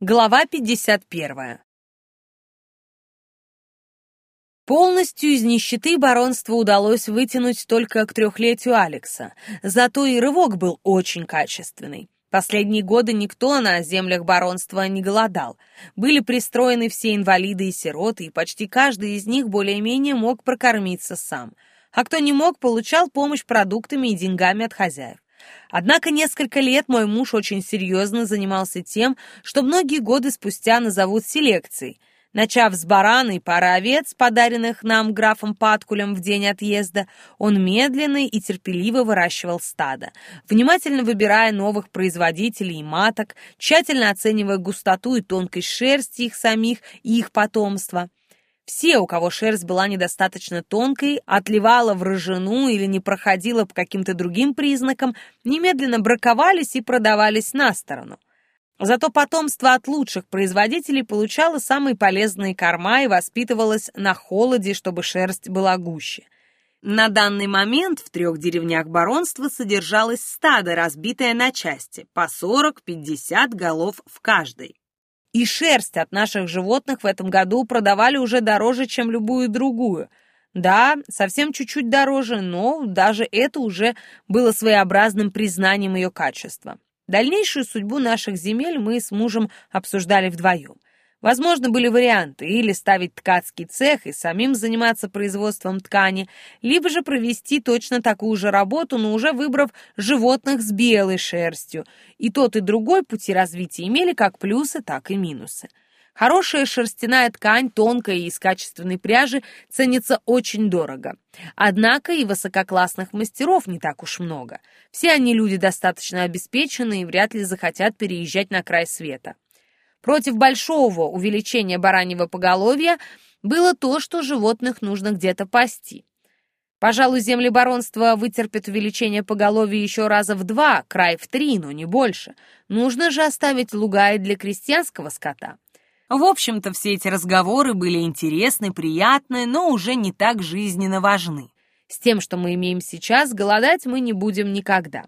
Глава 51. Полностью из нищеты баронства удалось вытянуть только к трехлетию Алекса, зато и рывок был очень качественный. Последние годы никто на землях баронства не голодал. Были пристроены все инвалиды и сироты, и почти каждый из них более-менее мог прокормиться сам. А кто не мог, получал помощь продуктами и деньгами от хозяев. Однако несколько лет мой муж очень серьезно занимался тем, что многие годы спустя назовут селекцией. Начав с барана и пары овец, подаренных нам графом Паткулем в день отъезда, он медленно и терпеливо выращивал стадо, внимательно выбирая новых производителей и маток, тщательно оценивая густоту и тонкость шерсти их самих и их потомства. Все, у кого шерсть была недостаточно тонкой, отливала в рыжину или не проходила по каким-то другим признакам, немедленно браковались и продавались на сторону. Зато потомство от лучших производителей получало самые полезные корма и воспитывалось на холоде, чтобы шерсть была гуще. На данный момент в трех деревнях баронства содержалось стадо, разбитое на части, по 40-50 голов в каждой. И шерсть от наших животных в этом году продавали уже дороже, чем любую другую. Да, совсем чуть-чуть дороже, но даже это уже было своеобразным признанием ее качества. Дальнейшую судьбу наших земель мы с мужем обсуждали вдвоем. Возможно, были варианты или ставить ткацкий цех и самим заниматься производством ткани, либо же провести точно такую же работу, но уже выбрав животных с белой шерстью. И тот, и другой пути развития имели как плюсы, так и минусы. Хорошая шерстяная ткань, тонкая и из качественной пряжи, ценится очень дорого. Однако и высококлассных мастеров не так уж много. Все они люди достаточно обеспеченные и вряд ли захотят переезжать на край света. Против большого увеличения бараньего поголовья было то, что животных нужно где-то пасти. Пожалуй, земли баронства вытерпят увеличение поголовья еще раза в два, край в три, но не больше. Нужно же оставить луга и для крестьянского скота. В общем-то, все эти разговоры были интересны, приятны, но уже не так жизненно важны. С тем, что мы имеем сейчас, голодать мы не будем никогда.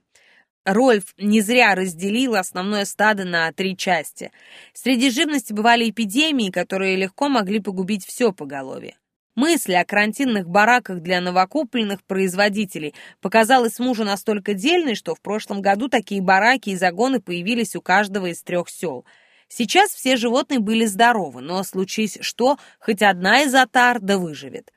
Рольф не зря разделил основное стадо на три части. Среди живности бывали эпидемии, которые легко могли погубить все поголовье. Мысль о карантинных бараках для новокупленных производителей показалась мужу настолько дельной, что в прошлом году такие бараки и загоны появились у каждого из трех сел. Сейчас все животные были здоровы, но случись что, хоть одна из отар да выживет.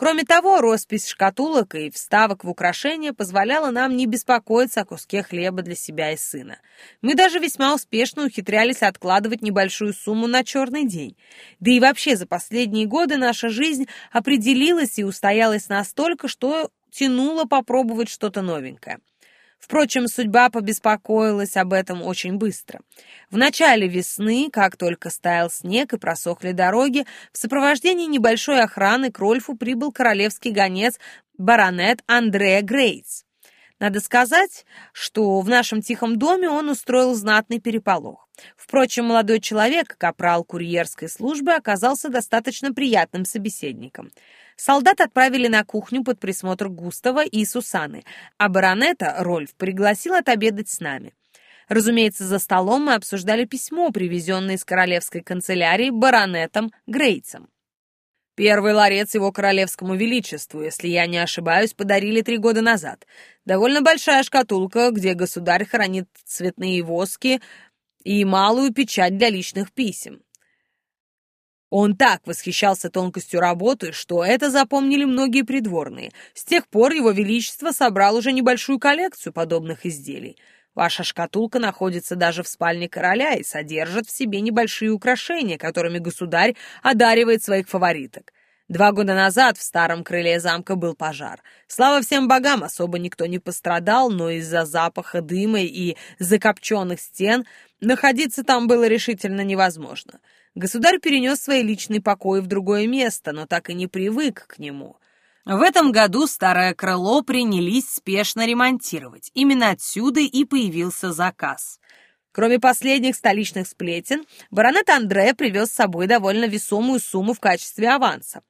Кроме того, роспись шкатулок и вставок в украшения позволяла нам не беспокоиться о куске хлеба для себя и сына. Мы даже весьма успешно ухитрялись откладывать небольшую сумму на черный день. Да и вообще за последние годы наша жизнь определилась и устоялась настолько, что тянуло попробовать что-то новенькое. Впрочем, судьба побеспокоилась об этом очень быстро. В начале весны, как только стаял снег и просохли дороги, в сопровождении небольшой охраны к Рольфу прибыл королевский гонец баронет Андреа Грейтс. Надо сказать, что в нашем тихом доме он устроил знатный переполох. Впрочем, молодой человек, капрал курьерской службы, оказался достаточно приятным собеседником. Солдат отправили на кухню под присмотр Густава и Сусаны, а баронета Рольф пригласил отобедать с нами. Разумеется, за столом мы обсуждали письмо, привезенное из королевской канцелярии баронетом Грейцем. Первый ларец его королевскому величеству, если я не ошибаюсь, подарили три года назад. Довольно большая шкатулка, где государь хранит цветные воски и малую печать для личных писем. Он так восхищался тонкостью работы, что это запомнили многие придворные. С тех пор его величество собрал уже небольшую коллекцию подобных изделий. Ваша шкатулка находится даже в спальне короля и содержит в себе небольшие украшения, которыми государь одаривает своих фавориток. Два года назад в старом крыле замка был пожар. Слава всем богам, особо никто не пострадал, но из-за запаха дыма и закопченных стен находиться там было решительно невозможно. Государь перенес свои личные покои в другое место, но так и не привык к нему. В этом году старое крыло принялись спешно ремонтировать. Именно отсюда и появился заказ. Кроме последних столичных сплетен, баронет Андре привез с собой довольно весомую сумму в качестве аванса.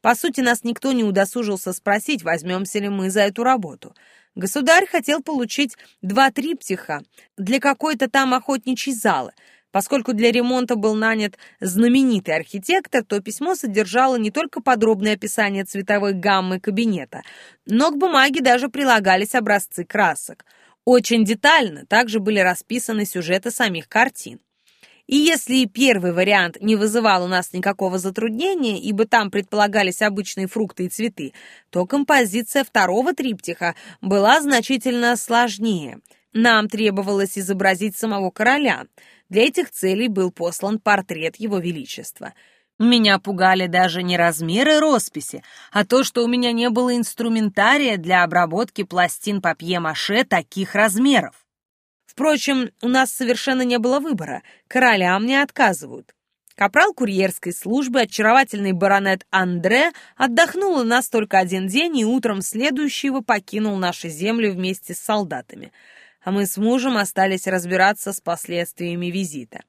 По сути, нас никто не удосужился спросить, возьмемся ли мы за эту работу. Государь хотел получить два триптиха для какой-то там охотничьей залы — Поскольку для ремонта был нанят знаменитый архитектор, то письмо содержало не только подробное описание цветовой гаммы кабинета, но к бумаге даже прилагались образцы красок. Очень детально также были расписаны сюжеты самих картин. И если первый вариант не вызывал у нас никакого затруднения, ибо там предполагались обычные фрукты и цветы, то композиция второго триптиха была значительно сложнее. Нам требовалось изобразить самого короля — для этих целей был послан портрет Его Величества. Меня пугали даже не размеры росписи, а то, что у меня не было инструментария для обработки пластин папье-маше таких размеров. Впрочем, у нас совершенно не было выбора, королям не отказывают. Капрал курьерской службы, очаровательный баронет Андре, отдохнул у нас только один день и утром следующего покинул наши земли вместе с солдатами — а мы с мужем остались разбираться с последствиями визита.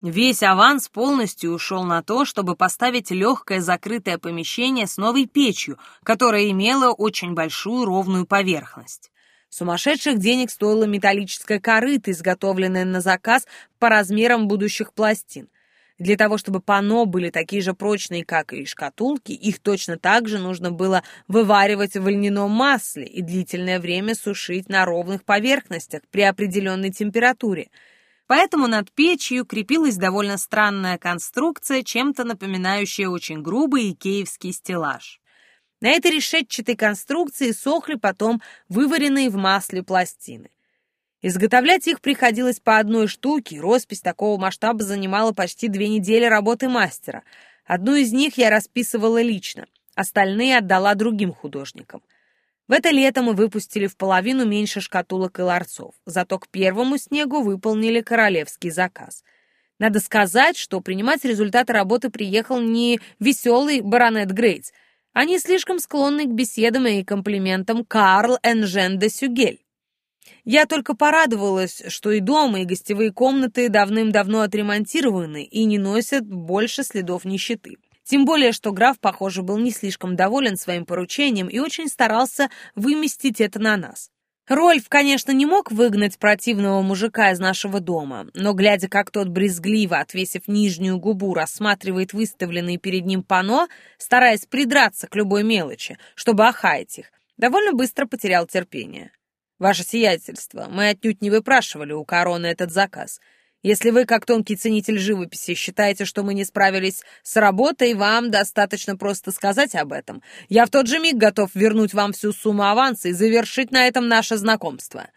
Весь аванс полностью ушел на то, чтобы поставить легкое закрытое помещение с новой печью, которая имела очень большую ровную поверхность. Сумасшедших денег стоила металлическая корыта, изготовленная на заказ по размерам будущих пластин. Для того, чтобы панно были такие же прочные, как и шкатулки, их точно так же нужно было вываривать в льняном масле и длительное время сушить на ровных поверхностях при определенной температуре. Поэтому над печью крепилась довольно странная конструкция, чем-то напоминающая очень грубый икеевский стеллаж. На этой решетчатой конструкции сохли потом вываренные в масле пластины. Изготовлять их приходилось по одной штуке, роспись такого масштаба занимала почти две недели работы мастера. Одну из них я расписывала лично, остальные отдала другим художникам. В это лето мы выпустили в половину меньше шкатулок и ларцов, зато к первому снегу выполнили королевский заказ. Надо сказать, что принимать результаты работы приехал не веселый баронет Грейтс, они слишком склонны к беседам и комплиментам Карл Энжен де Сюгель. Я только порадовалась, что и дома, и гостевые комнаты давным-давно отремонтированы и не носят больше следов нищеты. Тем более, что граф, похоже, был не слишком доволен своим поручением и очень старался выместить это на нас. Рольф, конечно, не мог выгнать противного мужика из нашего дома, но, глядя, как тот брезгливо, отвесив нижнюю губу, рассматривает выставленные перед ним пано, стараясь придраться к любой мелочи, чтобы охаять их, довольно быстро потерял терпение. «Ваше сиятельство, мы отнюдь не выпрашивали у короны этот заказ. Если вы, как тонкий ценитель живописи, считаете, что мы не справились с работой, вам достаточно просто сказать об этом. Я в тот же миг готов вернуть вам всю сумму аванса и завершить на этом наше знакомство».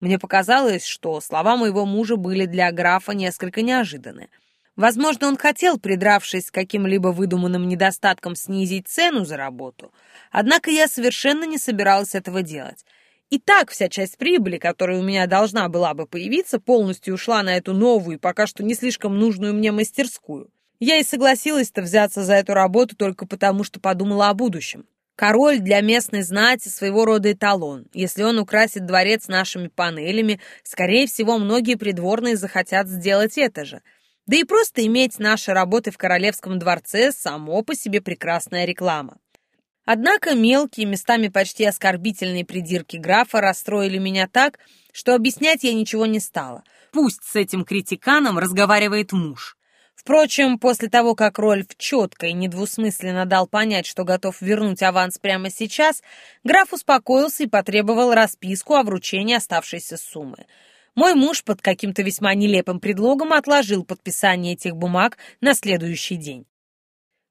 Мне показалось, что слова моего мужа были для графа несколько неожиданны. Возможно, он хотел, придравшись к каким-либо выдуманным недостаткам, снизить цену за работу. Однако я совершенно не собиралась этого делать. И так вся часть прибыли, которая у меня должна была бы появиться, полностью ушла на эту новую, пока что не слишком нужную мне мастерскую. Я и согласилась-то взяться за эту работу только потому, что подумала о будущем. Король для местной знати своего рода эталон. Если он украсит дворец нашими панелями, скорее всего, многие придворные захотят сделать это же. Да и просто иметь наши работы в королевском дворце само по себе прекрасная реклама. Однако мелкие, местами почти оскорбительные придирки графа расстроили меня так, что объяснять я ничего не стала. Пусть с этим критиканом разговаривает муж. Впрочем, после того, как Рольф четко и недвусмысленно дал понять, что готов вернуть аванс прямо сейчас, граф успокоился и потребовал расписку о вручении оставшейся суммы. Мой муж под каким-то весьма нелепым предлогом отложил подписание этих бумаг на следующий день.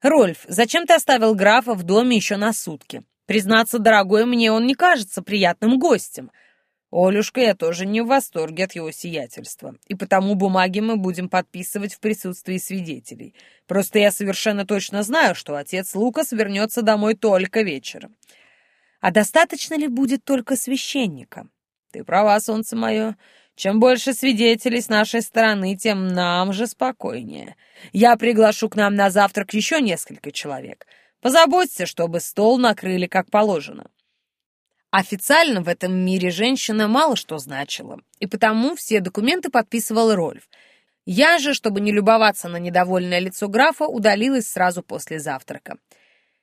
«Рольф, зачем ты оставил графа в доме еще на сутки? Признаться, дорогой, мне он не кажется приятным гостем. Олюшка, я тоже не в восторге от его сиятельства, и потому бумаги мы будем подписывать в присутствии свидетелей. Просто я совершенно точно знаю, что отец Лукас вернется домой только вечером. А достаточно ли будет только священника? Ты права, солнце мое. Чем больше свидетелей с нашей стороны, тем нам же спокойнее. Я приглашу к нам на завтрак еще несколько человек. Позаботься, чтобы стол накрыли как положено. Официально в этом мире женщина мало что значила, и потому все документы подписывал Рольф. Я же, чтобы не любоваться на недовольное лицо графа, удалилась сразу после завтрака.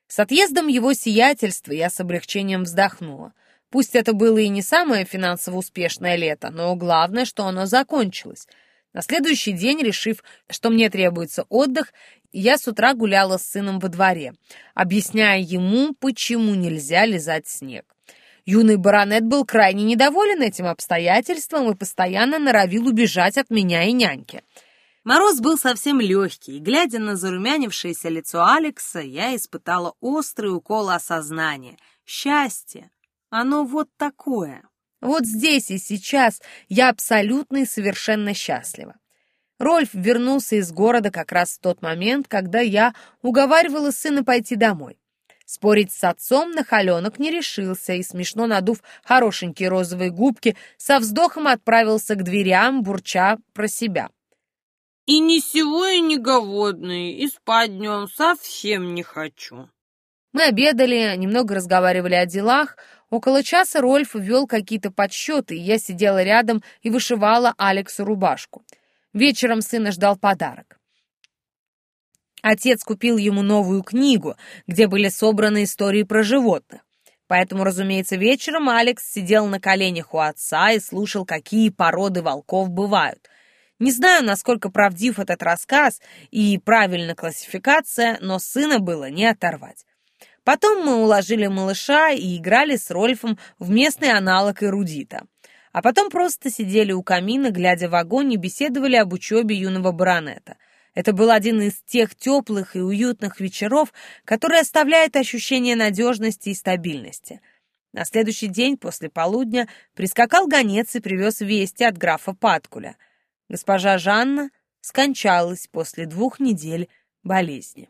С отъездом его сиятельства я с облегчением вздохнула. Пусть это было и не самое финансово успешное лето, но главное, что оно закончилось. На следующий день, решив, что мне требуется отдых, я с утра гуляла с сыном во дворе, объясняя ему, почему нельзя лизать снег. Юный баронет был крайне недоволен этим обстоятельством и постоянно норовил убежать от меня и няньки. Мороз был совсем легкий, и, глядя на зарумянившееся лицо Алекса, я испытала острый укол осознания. Счастье! Оно вот такое. Вот здесь и сейчас я абсолютно и совершенно счастлива. Рольф вернулся из города как раз в тот момент, когда я уговаривала сына пойти домой. Спорить с отцом на холенок не решился и, смешно надув хорошенькие розовые губки, со вздохом отправился к дверям, бурча про себя. «И ни сего, и не голодный, и спать днем совсем не хочу». Мы обедали, немного разговаривали о делах. Около часа Рольф ввел какие-то подсчеты, и я сидела рядом и вышивала Алексу рубашку. Вечером сына ждал подарок. Отец купил ему новую книгу, где были собраны истории про животных. Поэтому, разумеется, вечером Алекс сидел на коленях у отца и слушал, какие породы волков бывают. Не знаю, насколько правдив этот рассказ и правильна классификация, но сына было не оторвать. Потом мы уложили малыша и играли с Рольфом в местный аналог эрудита. А потом просто сидели у камина, глядя в огонь и беседовали об учебе юного баронета — это был один из тех теплых и уютных вечеров, которые оставляют ощущение надежности и стабильности. На следующий день после полудня прискакал гонец и привез вести от графа Паткуля. Госпожа Жанна скончалась после двух недель болезни.